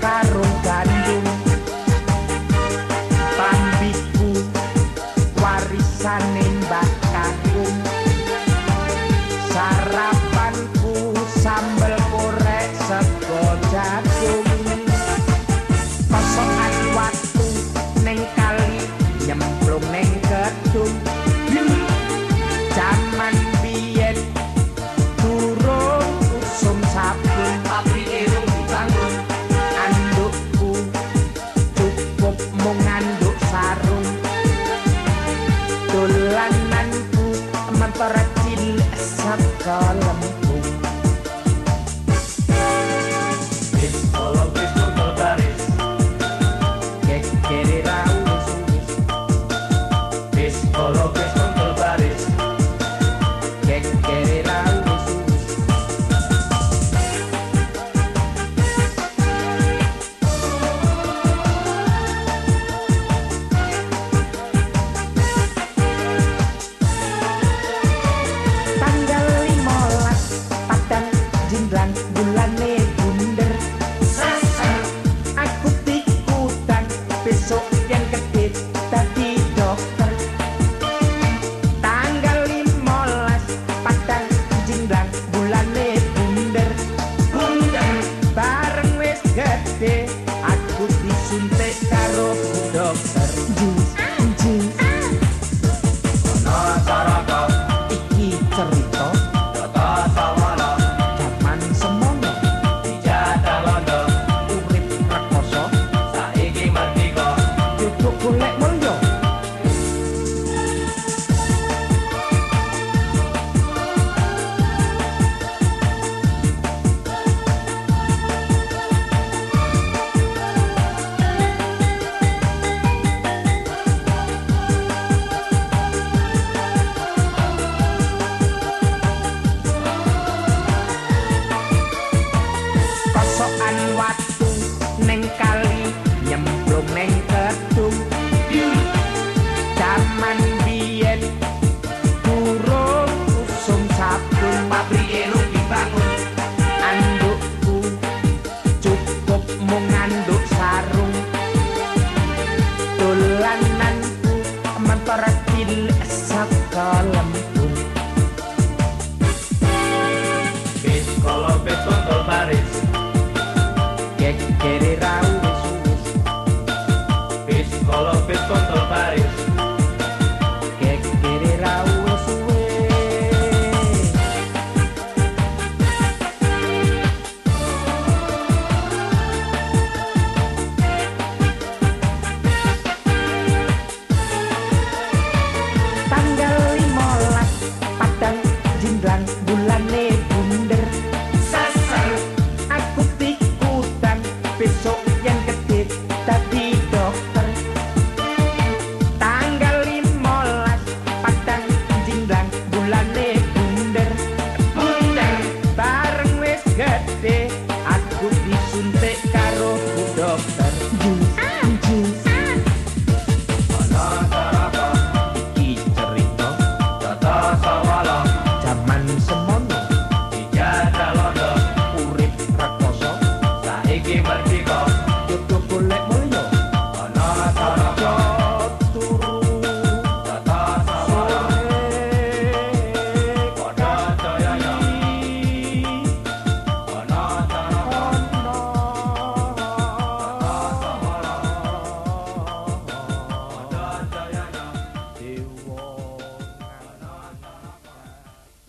carro dolananku mentor cilik saka lembu